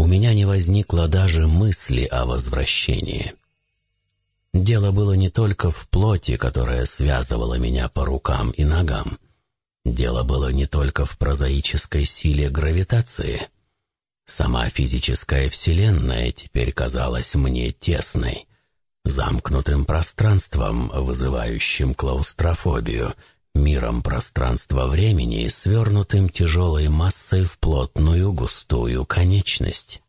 У меня не возникло даже мысли о возвращении. Дело было не только в плоти, которая связывала меня по рукам и ногам. Дело было не только в прозаической силе гравитации. Сама физическая вселенная теперь казалась мне тесной, замкнутым пространством, вызывающим клаустрофобию, миром пространства-времени, свернутым тяжелой массой в плотную густую конечность.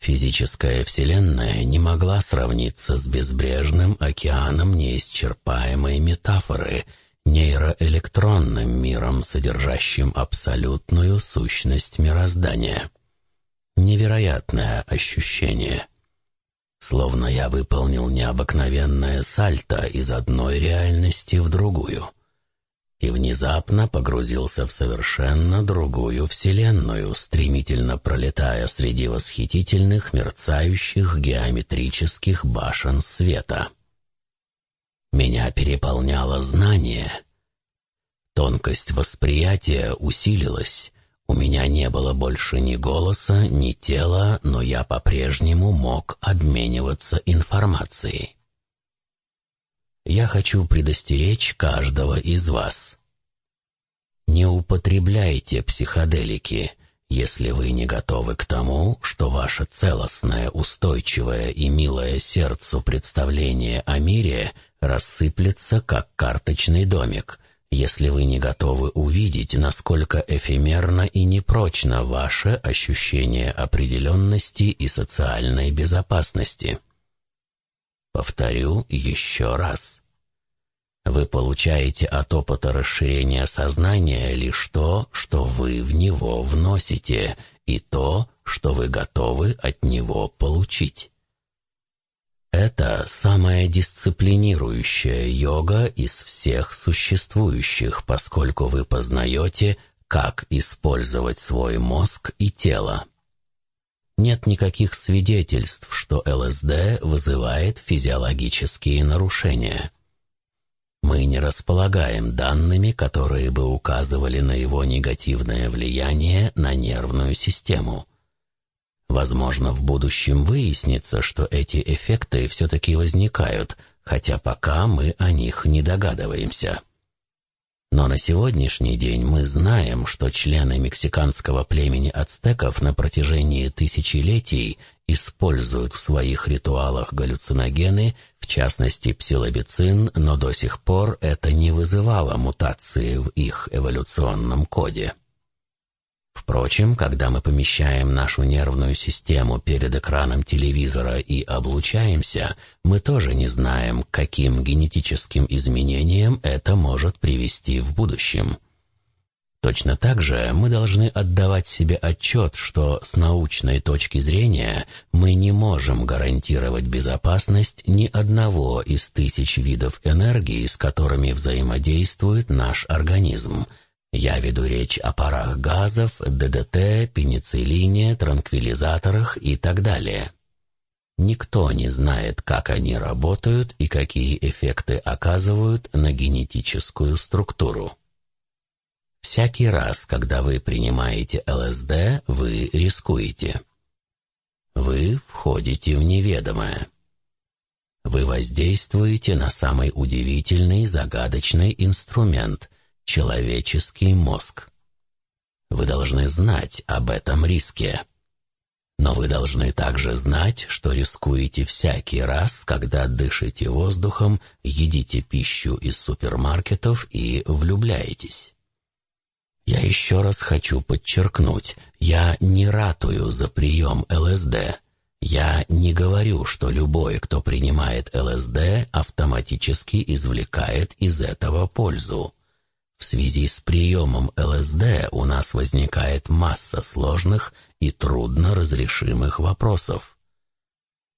Физическая Вселенная не могла сравниться с безбрежным океаном неисчерпаемой метафоры, нейроэлектронным миром, содержащим абсолютную сущность мироздания. Невероятное ощущение. Словно я выполнил необыкновенное сальто из одной реальности в другую и внезапно погрузился в совершенно другую вселенную, стремительно пролетая среди восхитительных мерцающих геометрических башен света. Меня переполняло знание. Тонкость восприятия усилилась. У меня не было больше ни голоса, ни тела, но я по-прежнему мог обмениваться информацией я хочу предостеречь каждого из вас. Не употребляйте психоделики, если вы не готовы к тому, что ваше целостное, устойчивое и милое сердцу представление о мире рассыплется, как карточный домик, если вы не готовы увидеть, насколько эфемерно и непрочно ваше ощущение определенности и социальной безопасности. Повторю еще раз. Вы получаете от опыта расширения сознания лишь то, что вы в него вносите, и то, что вы готовы от него получить. Это самая дисциплинирующая йога из всех существующих, поскольку вы познаете, как использовать свой мозг и тело. Нет никаких свидетельств, что ЛСД вызывает физиологические нарушения. Мы не располагаем данными, которые бы указывали на его негативное влияние на нервную систему. Возможно, в будущем выяснится, что эти эффекты все-таки возникают, хотя пока мы о них не догадываемся. Но на сегодняшний день мы знаем, что члены мексиканского племени ацтеков на протяжении тысячелетий используют в своих ритуалах галлюциногены, в частности псилобицин, но до сих пор это не вызывало мутации в их эволюционном коде. Впрочем, когда мы помещаем нашу нервную систему перед экраном телевизора и облучаемся, мы тоже не знаем, каким генетическим изменениям это может привести в будущем. Точно так же мы должны отдавать себе отчет, что с научной точки зрения мы не можем гарантировать безопасность ни одного из тысяч видов энергии, с которыми взаимодействует наш организм – я веду речь о парах газов, ДДТ, пенициллине, транквилизаторах и так далее. Никто не знает, как они работают и какие эффекты оказывают на генетическую структуру. Всякий раз, когда вы принимаете ЛСД, вы рискуете. Вы входите в неведомое. Вы воздействуете на самый удивительный, загадочный инструмент, человеческий мозг. Вы должны знать об этом риске. Но вы должны также знать, что рискуете всякий раз, когда дышите воздухом, едите пищу из супермаркетов и влюбляетесь. Я еще раз хочу подчеркнуть, я не ратую за прием ЛСД. Я не говорю, что любой, кто принимает ЛСД, автоматически извлекает из этого пользу. В связи с приемом ЛСД у нас возникает масса сложных и трудно разрешимых вопросов.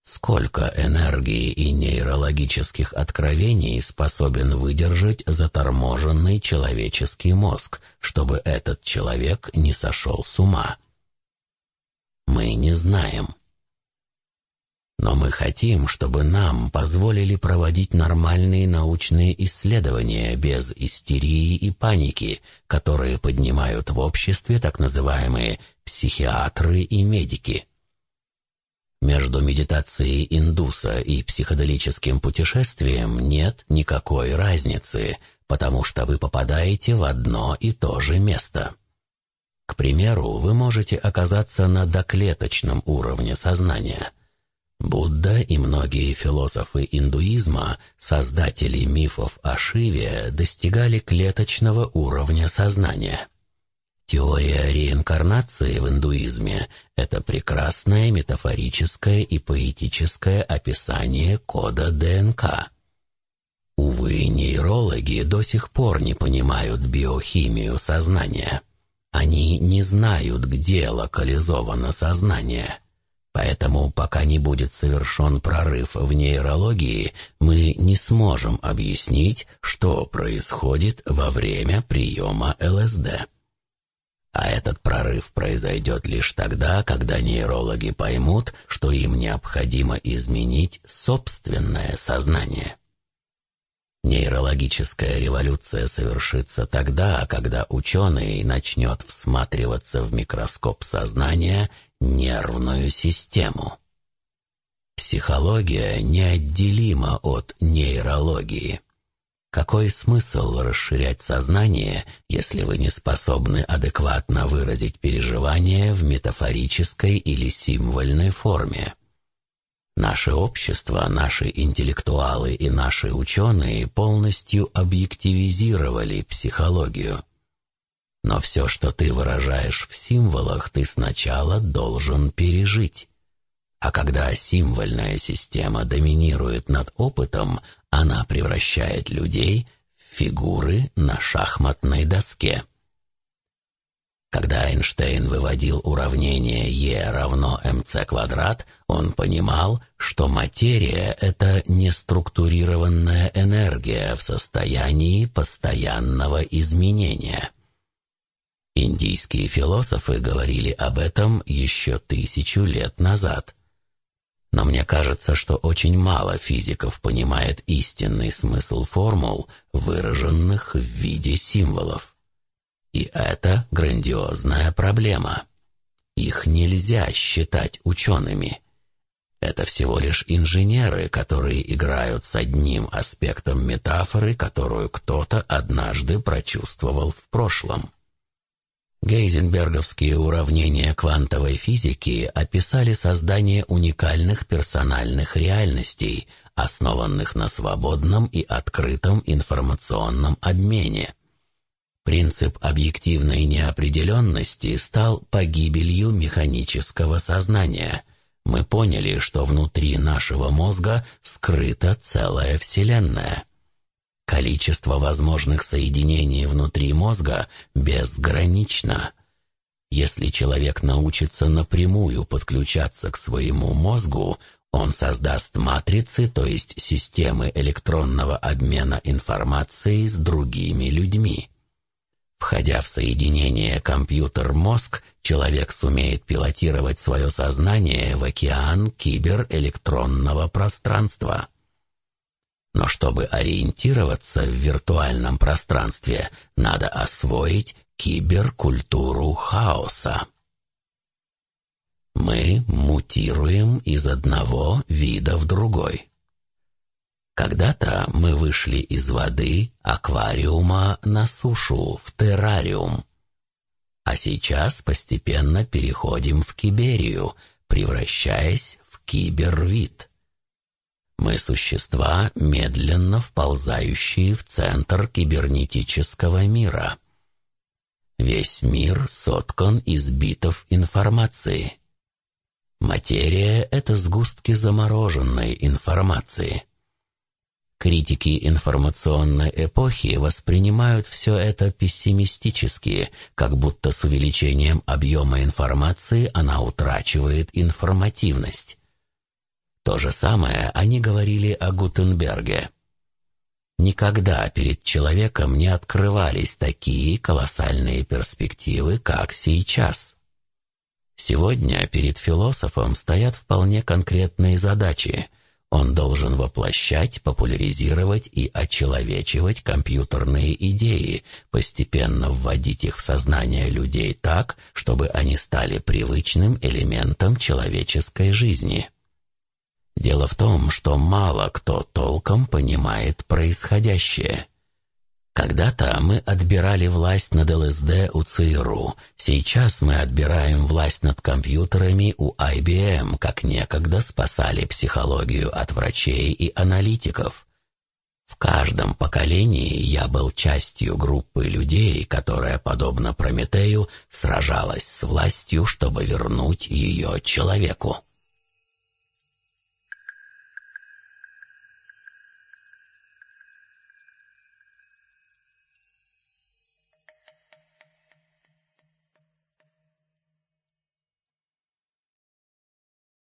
Сколько энергии и нейрологических откровений способен выдержать заторможенный человеческий мозг, чтобы этот человек не сошел с ума? Мы не знаем. Но мы хотим, чтобы нам позволили проводить нормальные научные исследования без истерии и паники, которые поднимают в обществе так называемые психиатры и медики. Между медитацией индуса и психоделическим путешествием нет никакой разницы, потому что вы попадаете в одно и то же место. К примеру, вы можете оказаться на доклеточном уровне сознания – Будда и многие философы индуизма, создатели мифов о Шиве, достигали клеточного уровня сознания. Теория реинкарнации в индуизме – это прекрасное метафорическое и поэтическое описание кода ДНК. Увы, нейрологи до сих пор не понимают биохимию сознания. Они не знают, где локализовано сознание – Поэтому, пока не будет совершен прорыв в нейрологии, мы не сможем объяснить, что происходит во время приема ЛСД. А этот прорыв произойдет лишь тогда, когда нейрологи поймут, что им необходимо изменить собственное сознание. Нейрологическая революция совершится тогда, когда ученый начнет всматриваться в микроскоп сознания нервную систему. Психология неотделима от нейрологии. Какой смысл расширять сознание, если вы не способны адекватно выразить переживания в метафорической или символьной форме? Наше общество, наши интеллектуалы и наши ученые полностью объективизировали психологию. Но все, что ты выражаешь в символах, ты сначала должен пережить. А когда символьная система доминирует над опытом, она превращает людей в фигуры на шахматной доске. Когда Эйнштейн выводил уравнение Е равно МЦ квадрат, он понимал, что материя — это неструктурированная энергия в состоянии постоянного изменения. Индийские философы говорили об этом еще тысячу лет назад. Но мне кажется, что очень мало физиков понимает истинный смысл формул, выраженных в виде символов. И это грандиозная проблема. Их нельзя считать учеными. Это всего лишь инженеры, которые играют с одним аспектом метафоры, которую кто-то однажды прочувствовал в прошлом. Гейзенберговские уравнения квантовой физики описали создание уникальных персональных реальностей, основанных на свободном и открытом информационном обмене. Принцип объективной неопределенности стал погибелью механического сознания. Мы поняли, что внутри нашего мозга скрыта целая Вселенная. Количество возможных соединений внутри мозга безгранично. Если человек научится напрямую подключаться к своему мозгу, он создаст матрицы, то есть системы электронного обмена информацией с другими людьми. Входя в соединение компьютер-мозг, человек сумеет пилотировать свое сознание в океан киберэлектронного пространства. Но чтобы ориентироваться в виртуальном пространстве, надо освоить киберкультуру хаоса. Мы мутируем из одного вида в другой. Когда-то мы вышли из воды, аквариума на сушу, в террариум. А сейчас постепенно переходим в киберию, превращаясь в кибервид. Мы существа, медленно вползающие в центр кибернетического мира. Весь мир соткан из битов информации. Материя — это сгустки замороженной информации. Критики информационной эпохи воспринимают все это пессимистически, как будто с увеличением объема информации она утрачивает информативность. То же самое они говорили о Гутенберге. Никогда перед человеком не открывались такие колоссальные перспективы, как сейчас. Сегодня перед философом стоят вполне конкретные задачи. Он должен воплощать, популяризировать и очеловечивать компьютерные идеи, постепенно вводить их в сознание людей так, чтобы они стали привычным элементом человеческой жизни. Дело в том, что мало кто толком понимает происходящее. Когда-то мы отбирали власть над ЛСД у ЦРУ. Сейчас мы отбираем власть над компьютерами у IBM, как некогда спасали психологию от врачей и аналитиков. В каждом поколении я был частью группы людей, которая, подобно Прометею, сражалась с властью, чтобы вернуть ее человеку.